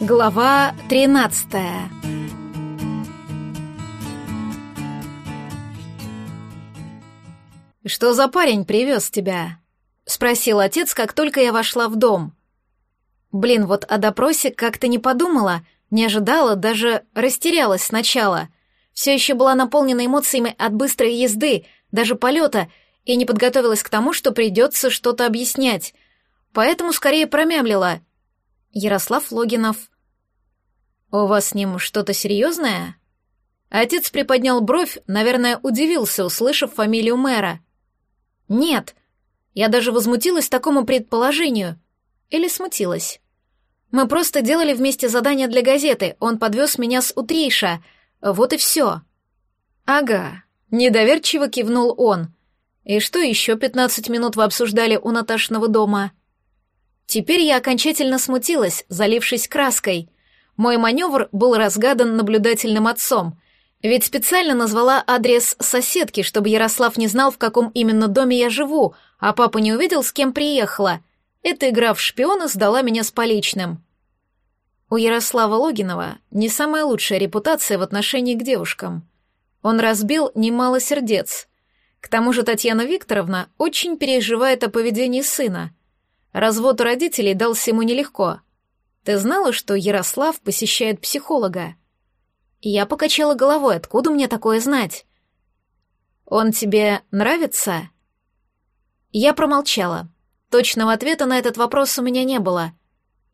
Глава 13 «Что за парень привез тебя?» — спросил отец, как только я вошла в дом. Блин, вот о допросе как-то не подумала, не ожидала, даже растерялась сначала. Все еще была наполнена эмоциями от быстрой езды, даже полета, и не подготовилась к тому, что придется что-то объяснять. Поэтому скорее промямлила. Ярослав Логинов. «У вас с ним что-то серьезное?» Отец приподнял бровь, наверное, удивился, услышав фамилию мэра. «Нет». Я даже возмутилась такому предположению. Или смутилась. Мы просто делали вместе задание для газеты, он подвез меня с Утрейша. Вот и все. «Ага», — недоверчиво кивнул он. «И что еще пятнадцать минут вы обсуждали у Наташиного дома?» Теперь я окончательно смутилась, залившись краской. Мой маневр был разгадан наблюдательным отцом, ведь специально назвала адрес соседки, чтобы Ярослав не знал, в каком именно доме я живу, а папа не увидел, с кем приехала. Эта игра в шпиона сдала меня с поличным. У Ярослава Логинова не самая лучшая репутация в отношении к девушкам. Он разбил немало сердец. К тому же Татьяна Викторовна очень переживает о поведении сына — Развод у родителей дался ему нелегко. Ты знала, что Ярослав посещает психолога? Я покачала головой, откуда мне такое знать? Он тебе нравится? Я промолчала. Точного ответа на этот вопрос у меня не было.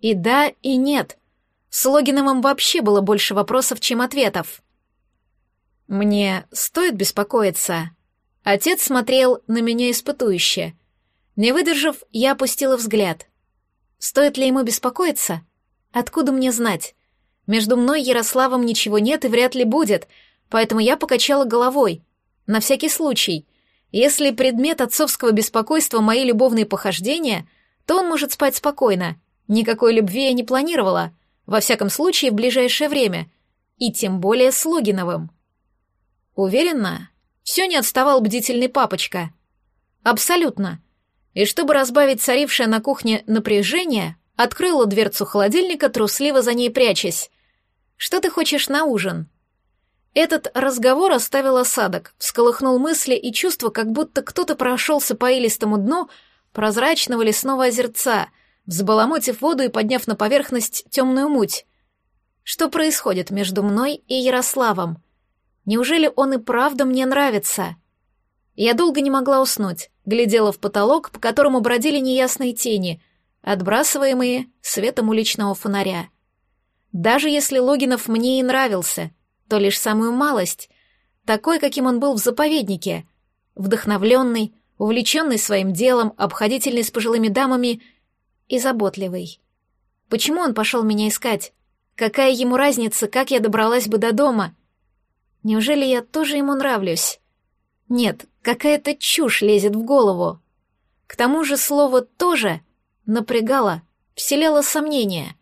И да, и нет. С Логиновым вообще было больше вопросов, чем ответов. Мне стоит беспокоиться. Отец смотрел на меня испытующе — не выдержав, я опустила взгляд. Стоит ли ему беспокоиться? Откуда мне знать? Между мной и Ярославом ничего нет и вряд ли будет, поэтому я покачала головой. На всякий случай. Если предмет отцовского беспокойства мои любовные похождения, то он может спать спокойно. Никакой любви я не планировала, во всяком случае в ближайшее время, и тем более с Логиновым. Уверена, все не отставал бдительный папочка. Абсолютно и чтобы разбавить царившее на кухне напряжение, открыла дверцу холодильника, трусливо за ней прячась. «Что ты хочешь на ужин?» Этот разговор оставил осадок, всколыхнул мысли и чувство, как будто кто-то прошелся по илистому дну прозрачного лесного озерца, взбаламутив воду и подняв на поверхность темную муть. Что происходит между мной и Ярославом? Неужели он и правда мне нравится?» Я долго не могла уснуть, глядела в потолок, по которому бродили неясные тени, отбрасываемые светом уличного фонаря. Даже если Логинов мне и нравился, то лишь самую малость, такой, каким он был в заповеднике, вдохновленный, увлеченный своим делом, обходительный с пожилыми дамами и заботливый. Почему он пошел меня искать? Какая ему разница, как я добралась бы до дома? Неужели я тоже ему нравлюсь? Нет, какая-то чушь лезет в голову. К тому же слово «тоже» напрягало, вселяло сомнения.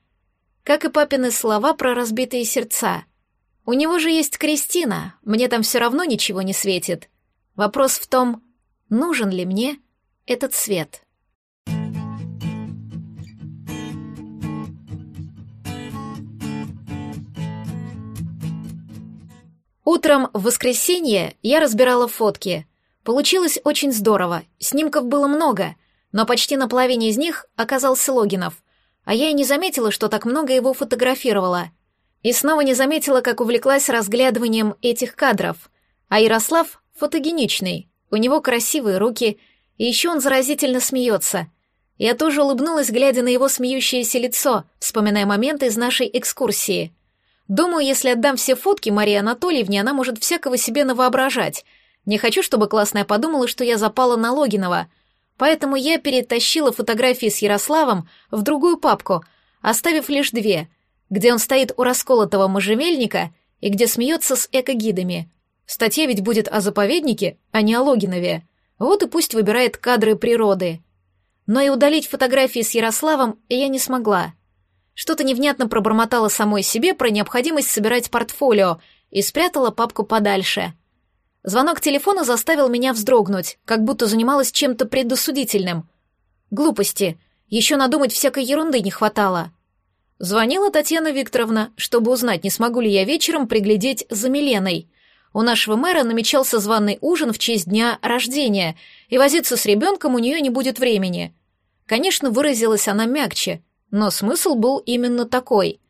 Как и папины слова про разбитые сердца. У него же есть Кристина, мне там все равно ничего не светит. Вопрос в том, нужен ли мне этот свет. Утром в воскресенье я разбирала фотки. Получилось очень здорово, снимков было много, но почти на половине из них оказался Логинов, а я и не заметила, что так много его фотографировала. И снова не заметила, как увлеклась разглядыванием этих кадров. А Ярослав фотогеничный, у него красивые руки, и еще он заразительно смеется. Я тоже улыбнулась, глядя на его смеющееся лицо, вспоминая моменты из нашей экскурсии — Думаю, если отдам все фотки Марии Анатольевне, она может всякого себе навоображать. Не хочу, чтобы классная подумала, что я запала на Логинова. Поэтому я перетащила фотографии с Ярославом в другую папку, оставив лишь две, где он стоит у расколотого можжевельника и где смеется с экогидами. Статья ведь будет о заповеднике, а не о Логинове. Вот и пусть выбирает кадры природы. Но и удалить фотографии с Ярославом я не смогла. Что-то невнятно пробормотала самой себе про необходимость собирать портфолио и спрятала папку подальше. Звонок телефона заставил меня вздрогнуть, как будто занималась чем-то предосудительным. Глупости. Еще надумать всякой ерунды не хватало. Звонила Татьяна Викторовна, чтобы узнать, не смогу ли я вечером приглядеть за Миленой. У нашего мэра намечался званый ужин в честь дня рождения, и возиться с ребенком у нее не будет времени. Конечно, выразилась она мягче, но смысл был именно такой.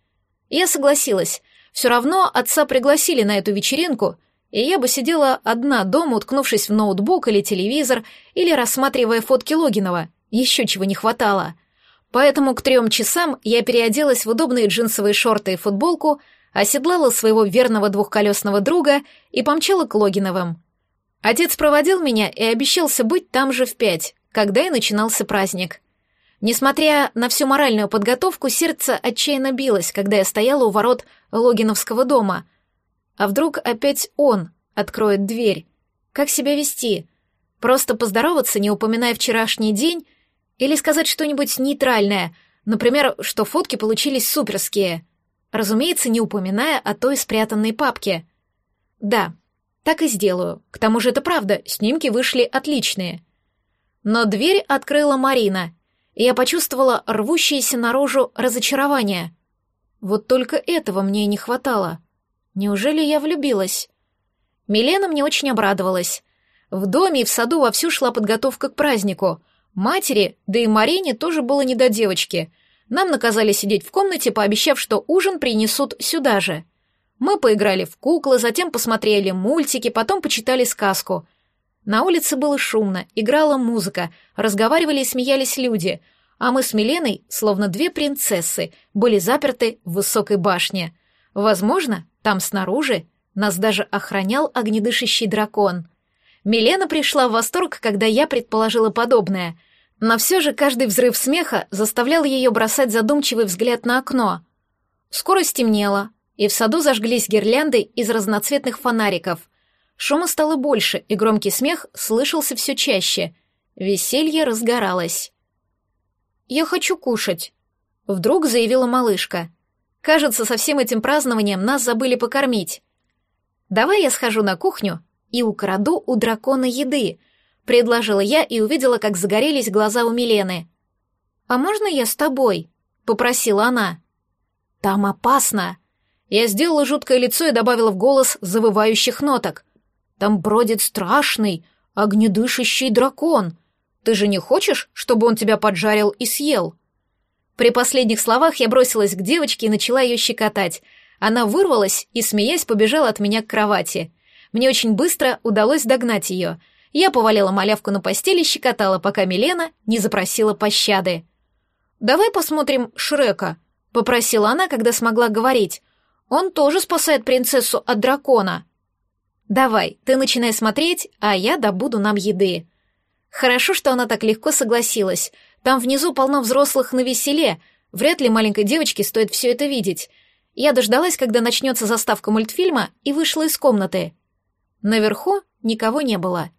Я согласилась. Все равно отца пригласили на эту вечеринку, и я бы сидела одна дома, уткнувшись в ноутбук или телевизор, или рассматривая фотки Логинова. Еще чего не хватало. Поэтому к трем часам я переоделась в удобные джинсовые шорты и футболку, оседлала своего верного двухколесного друга и помчала к Логиновым. Отец проводил меня и обещался быть там же в пять, когда и начинался праздник. Несмотря на всю моральную подготовку, сердце отчаянно билось, когда я стояла у ворот Логиновского дома. А вдруг опять он откроет дверь? Как себя вести? Просто поздороваться, не упоминая вчерашний день, или сказать что-нибудь нейтральное, например, что фотки получились суперские — разумеется, не упоминая о той спрятанной папке. Да, так и сделаю. К тому же это правда, снимки вышли отличные. Но дверь открыла Марина, и я почувствовала рвущееся наружу разочарование. Вот только этого мне и не хватало. Неужели я влюбилась? Милена мне очень обрадовалась. В доме и в саду вовсю шла подготовка к празднику. Матери, да и Марине тоже было не до девочки — нам наказали сидеть в комнате, пообещав, что ужин принесут сюда же. Мы поиграли в куклы, затем посмотрели мультики, потом почитали сказку. На улице было шумно, играла музыка, разговаривали и смеялись люди, а мы с Миленой, словно две принцессы, были заперты в высокой башне. Возможно, там снаружи нас даже охранял огнедышащий дракон. Милена пришла в восторг, когда я предположила подобное — но все же каждый взрыв смеха заставлял ее бросать задумчивый взгляд на окно. Скоро стемнело, и в саду зажглись гирлянды из разноцветных фонариков. Шума стало больше, и громкий смех слышался все чаще. Веселье разгоралось. «Я хочу кушать», — вдруг заявила малышка. «Кажется, со всем этим празднованием нас забыли покормить. Давай я схожу на кухню и украду у дракона еды», — предложила я и увидела, как загорелись глаза у Милены. «А можно я с тобой?» — попросила она. «Там опасно!» Я сделала жуткое лицо и добавила в голос завывающих ноток. «Там бродит страшный, огнедышащий дракон. Ты же не хочешь, чтобы он тебя поджарил и съел?» При последних словах я бросилась к девочке и начала ее щекотать. Она вырвалась и, смеясь, побежала от меня к кровати. Мне очень быстро удалось догнать ее — я повалила малявку на постель и щекотала, пока Милена не запросила пощады. «Давай посмотрим Шрека», — попросила она, когда смогла говорить. «Он тоже спасает принцессу от дракона». «Давай, ты начинай смотреть, а я добуду нам еды». Хорошо, что она так легко согласилась. Там внизу полно взрослых на веселе. Вряд ли маленькой девочке стоит все это видеть. Я дождалась, когда начнется заставка мультфильма, и вышла из комнаты. Наверху никого не было.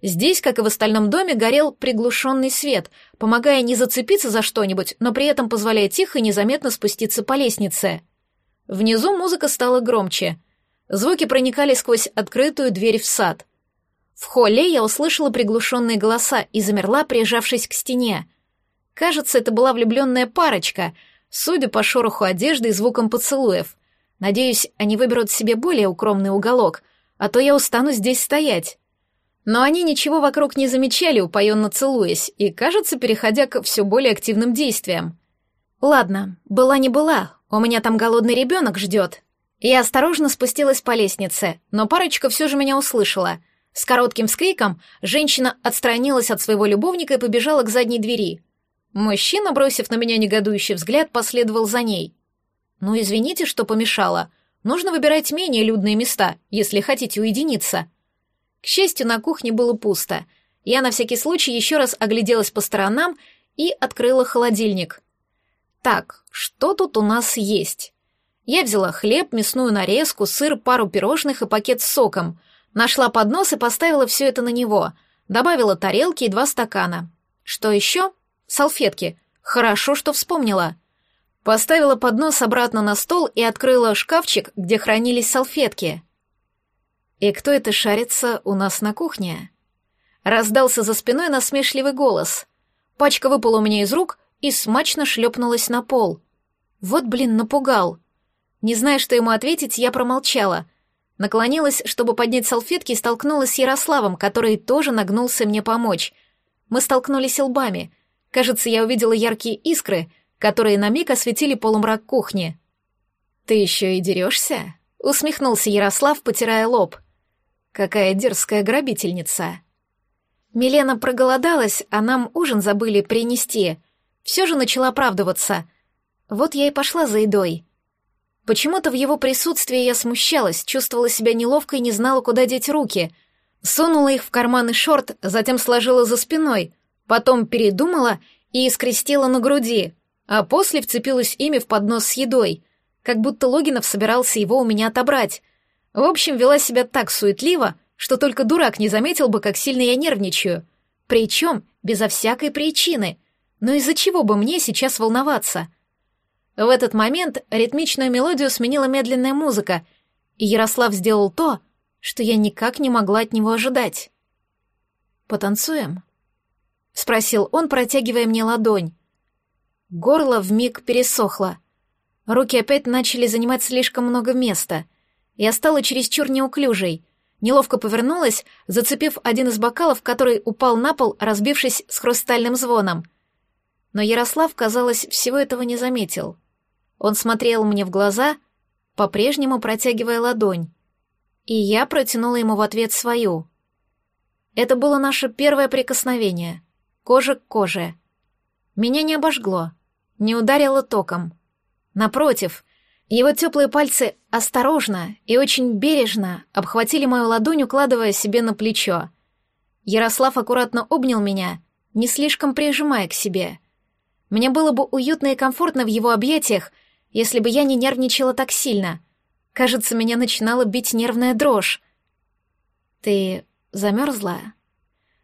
Здесь, как и в остальном доме, горел приглушенный свет, помогая не зацепиться за что-нибудь, но при этом позволяя тихо и незаметно спуститься по лестнице. Внизу музыка стала громче. Звуки проникали сквозь открытую дверь в сад. В холле я услышала приглушенные голоса и замерла, прижавшись к стене. Кажется, это была влюбленная парочка, судя по шороху одежды и звукам поцелуев. Надеюсь, они выберут себе более укромный уголок, а то я устану здесь стоять. Но они ничего вокруг не замечали, упоенно целуясь, и, кажется, переходя к все более активным действиям. «Ладно, была не была, у меня там голодный ребенок ждет». Я осторожно спустилась по лестнице, но парочка все же меня услышала. С коротким вскриком женщина отстранилась от своего любовника и побежала к задней двери. Мужчина, бросив на меня негодующий взгляд, последовал за ней. «Ну, извините, что помешала. Нужно выбирать менее людные места, если хотите уединиться», к счастью, на кухне было пусто. Я на всякий случай еще раз огляделась по сторонам и открыла холодильник. Так, что тут у нас есть? Я взяла хлеб, мясную нарезку, сыр, пару пирожных и пакет с соком. Нашла поднос и поставила все это на него. Добавила тарелки и два стакана. Что еще? Салфетки. Хорошо, что вспомнила. Поставила поднос обратно на стол и открыла шкафчик, где хранились салфетки. «И кто это шарится у нас на кухне?» Раздался за спиной насмешливый голос. Пачка выпала у меня из рук и смачно шлепнулась на пол. Вот, блин, напугал. Не зная, что ему ответить, я промолчала. Наклонилась, чтобы поднять салфетки, и столкнулась с Ярославом, который тоже нагнулся мне помочь. Мы столкнулись лбами. Кажется, я увидела яркие искры, которые на миг осветили полумрак кухни. «Ты еще и дерешься?» — усмехнулся Ярослав, потирая лоб. «Какая дерзкая грабительница!» Милена проголодалась, а нам ужин забыли принести. Все же начала оправдываться. Вот я и пошла за едой. Почему-то в его присутствии я смущалась, чувствовала себя неловко и не знала, куда деть руки. Сунула их в карманы шорт, затем сложила за спиной, потом передумала и скрестила на груди, а после вцепилась ими в поднос с едой, как будто Логинов собирался его у меня отобрать. В общем, вела себя так суетливо, что только дурак не заметил бы, как сильно я нервничаю. Причем безо всякой причины. Но из-за чего бы мне сейчас волноваться — в этот момент ритмичную мелодию сменила медленная музыка, и Ярослав сделал то, что я никак не могла от него ожидать. «Потанцуем?» — спросил он, протягивая мне ладонь. Горло вмиг пересохло. Руки опять начали занимать слишком много места. Я стала чересчур неуклюжей. Неловко повернулась, зацепив один из бокалов, который упал на пол, разбившись с хрустальным звоном. Но Ярослав, казалось, всего этого не заметил. Он смотрел мне в глаза, по-прежнему протягивая ладонь, и я протянула ему в ответ свою. Это было наше первое прикосновение, кожа к коже. Меня не обожгло, не ударило током. Напротив, его теплые пальцы осторожно и очень бережно обхватили мою ладонь, укладывая себе на плечо. Ярослав аккуратно обнял меня, не слишком прижимая к себе. Мне было бы уютно и комфортно в его объятиях, если бы я не нервничала так сильно. Кажется, меня начинала бить нервная дрожь. «Ты замерзла?» —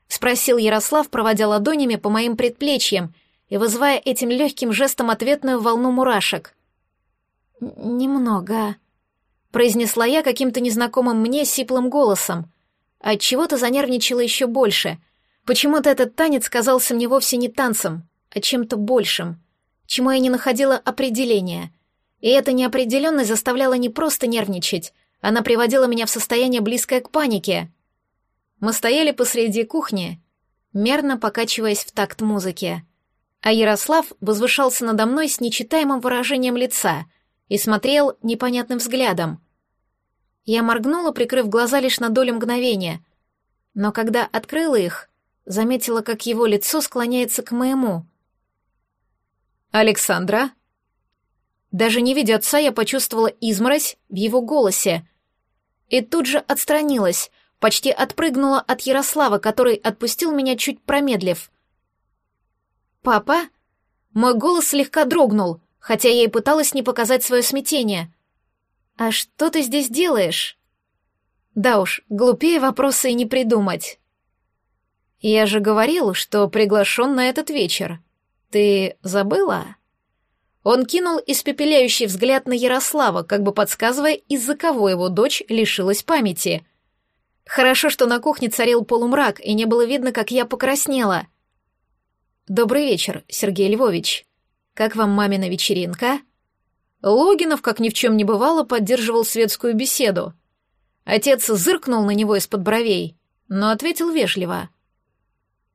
спросил Ярослав, проводя ладонями по моим предплечьям и вызывая этим легким жестом ответную волну мурашек. «Немного», — произнесла я каким-то незнакомым мне сиплым голосом. Отчего-то занервничала еще больше. Почему-то этот танец казался мне вовсе не танцем, а чем-то большим, чему я не находила определения — и эта неопределенность заставляла не просто нервничать, она приводила меня в состояние близкое к панике. Мы стояли посреди кухни, мерно покачиваясь в такт музыки. А Ярослав возвышался надо мной с нечитаемым выражением лица и смотрел непонятным взглядом. Я моргнула, прикрыв глаза лишь на долю мгновения, но когда открыла их, заметила, как его лицо склоняется к моему. «Александра?» Даже не видя отца, я почувствовала изморозь в его голосе. И тут же отстранилась, почти отпрыгнула от Ярослава, который отпустил меня чуть промедлив. «Папа?» Мой голос слегка дрогнул, хотя я и пыталась не показать свое смятение. «А что ты здесь делаешь?» Да уж, глупее вопроса и не придумать. «Я же говорил, что приглашен на этот вечер. Ты забыла?» Он кинул испепеляющий взгляд на Ярослава, как бы подсказывая, из-за кого его дочь лишилась памяти. Хорошо, что на кухне царил полумрак, и не было видно, как я покраснела. «Добрый вечер, Сергей Львович. Как вам мамина вечеринка?» Логинов, как ни в чем не бывало, поддерживал светскую беседу. Отец зыркнул на него из-под бровей, но ответил вежливо.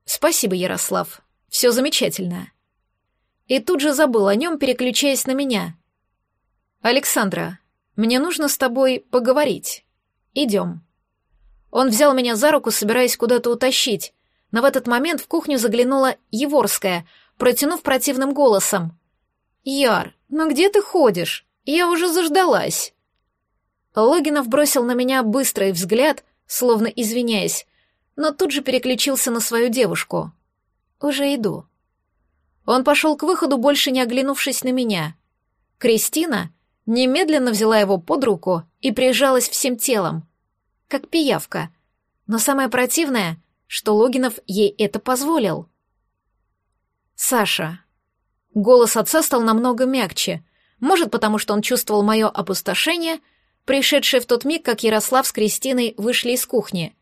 «Спасибо, Ярослав. Все замечательно и тут же забыл о нем, переключаясь на меня. «Александра, мне нужно с тобой поговорить. Идем». Он взял меня за руку, собираясь куда-то утащить, но в этот момент в кухню заглянула Еворская, протянув противным голосом. «Яр, ну где ты ходишь? Я уже заждалась». Логинов бросил на меня быстрый взгляд, словно извиняясь, но тут же переключился на свою девушку. «Уже иду». Он пошел к выходу, больше не оглянувшись на меня. Кристина немедленно взяла его под руку и прижалась всем телом, как пиявка. Но самое противное, что Логинов ей это позволил. «Саша». Голос отца стал намного мягче, может, потому что он чувствовал мое опустошение, пришедшее в тот миг, как Ярослав с Кристиной вышли из кухни.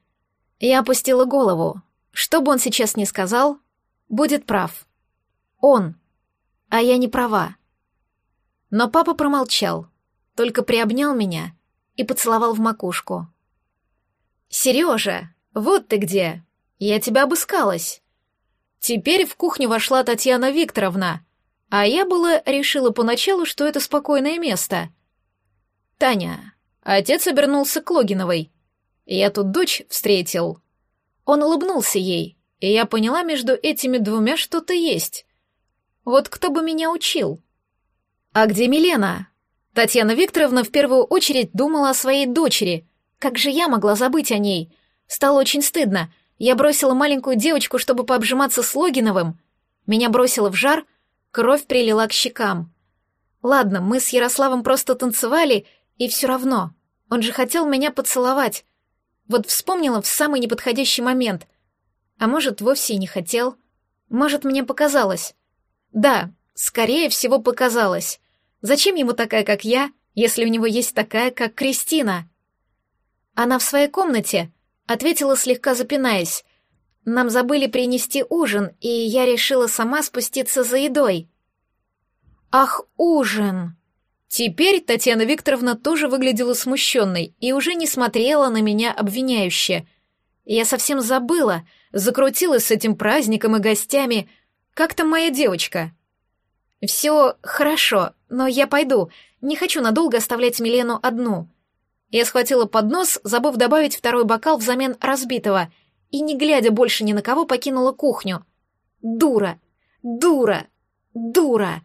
Я опустила голову. Что бы он сейчас ни сказал, будет прав. Он. А я не права. Но папа промолчал, только приобнял меня и поцеловал в макушку. «Сережа, вот ты где! Я тебя обыскалась!» Теперь в кухню вошла Татьяна Викторовна, а я было решила поначалу, что это спокойное место. «Таня, отец обернулся к Логиновой. Я тут дочь встретил». Он улыбнулся ей, и я поняла, между этими двумя что-то есть. Вот кто бы меня учил? «А где Милена?» Татьяна Викторовна в первую очередь думала о своей дочери. Как же я могла забыть о ней? Стало очень стыдно. Я бросила маленькую девочку, чтобы пообжиматься с Логиновым. Меня бросило в жар, кровь прилила к щекам. Ладно, мы с Ярославом просто танцевали, и все равно. Он же хотел меня поцеловать. Вот вспомнила в самый неподходящий момент. А может, вовсе и не хотел. Может, мне показалось. Да, скорее всего, показалось. Зачем ему такая, как я, если у него есть такая, как Кристина? Она в своей комнате, ответила слегка запинаясь. Нам забыли принести ужин, и я решила сама спуститься за едой. Ах, ужин! Теперь Татьяна Викторовна тоже выглядела смущенной и уже не смотрела на меня обвиняюще. Я совсем забыла, закрутилась с этим праздником и гостями. Как там моя девочка? Все хорошо, но я пойду. Не хочу надолго оставлять Милену одну. Я схватила поднос, забыв добавить второй бокал взамен разбитого, и, не глядя больше ни на кого, покинула кухню. Дура! Дура! Дура!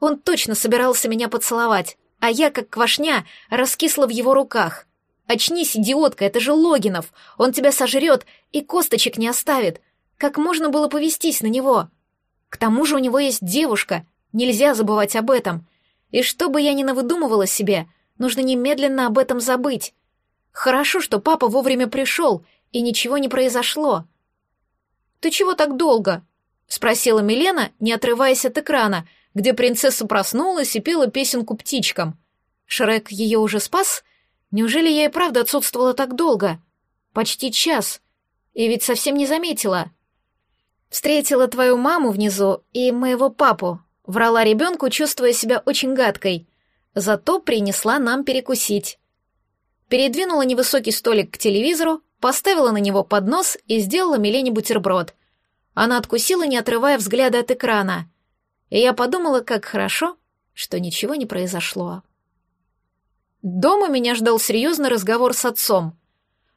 Он точно собирался меня поцеловать, а я, как квашня, раскисла в его руках. Очнись, идиотка, это же Логинов. Он тебя сожрет и косточек не оставит. Как можно было повестись на него? К тому же у него есть девушка, нельзя забывать об этом. И что бы я ни навыдумывала себе, Нужно немедленно об этом забыть. Хорошо, что папа вовремя пришел, и ничего не произошло. «Ты чего так долго?» — спросила Милена, не отрываясь от экрана, где принцесса проснулась и пела песенку птичкам. Шрек ее уже спас? Неужели я и правда отсутствовала так долго? Почти час. И ведь совсем не заметила. Встретила твою маму внизу и моего папу. Врала ребенку, чувствуя себя очень гадкой. Зато принесла нам перекусить. Передвинула невысокий столик к телевизору, поставила на него поднос и сделала Милене бутерброд. Она откусила, не отрывая взгляда от экрана. И я подумала, как хорошо, что ничего не произошло. Дома меня ждал серьезный разговор с отцом.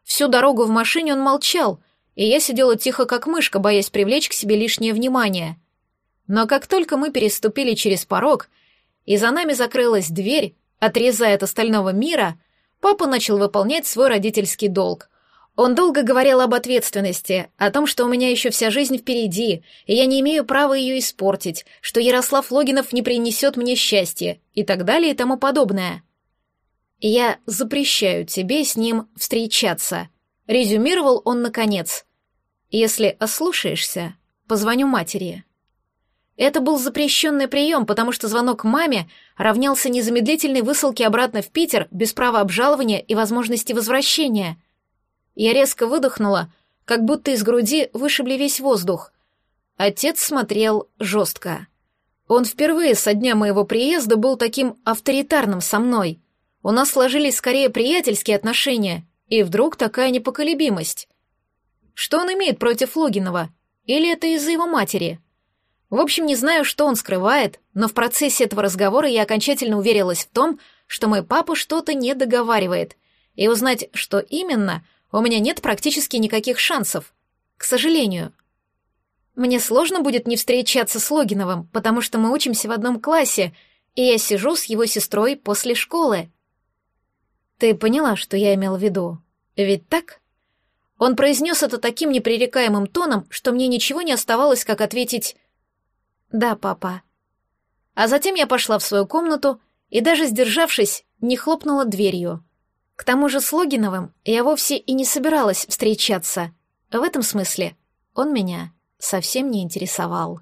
Всю дорогу в машине он молчал, и я сидела тихо, как мышка, боясь привлечь к себе лишнее внимание. Но как только мы переступили через порог, и за нами закрылась дверь, отрезая от остального мира, папа начал выполнять свой родительский долг. Он долго говорил об ответственности, о том, что у меня еще вся жизнь впереди, и я не имею права ее испортить, что Ярослав Логинов не принесет мне счастья, и так далее и тому подобное. «Я запрещаю тебе с ним встречаться», — резюмировал он наконец. «Если ослушаешься, позвоню матери». Это был запрещенный прием, потому что звонок маме равнялся незамедлительной высылке обратно в Питер без права обжалования и возможности возвращения. Я резко выдохнула, как будто из груди вышибли весь воздух. Отец смотрел жестко. Он впервые со дня моего приезда был таким авторитарным со мной. У нас сложились скорее приятельские отношения, и вдруг такая непоколебимость. Что он имеет против Логинова? Или это из-за его матери?» В общем, не знаю, что он скрывает, но в процессе этого разговора я окончательно уверилась в том, что мой папа что-то не договаривает, и узнать, что именно, у меня нет практически никаких шансов. К сожалению. Мне сложно будет не встречаться с Логиновым, потому что мы учимся в одном классе, и я сижу с его сестрой после школы. Ты поняла, что я имел в виду? Ведь так? Он произнес это таким непререкаемым тоном, что мне ничего не оставалось, как ответить «Да, папа». А затем я пошла в свою комнату и, даже сдержавшись, не хлопнула дверью. К тому же с Логиновым я вовсе и не собиралась встречаться. В этом смысле он меня совсем не интересовал.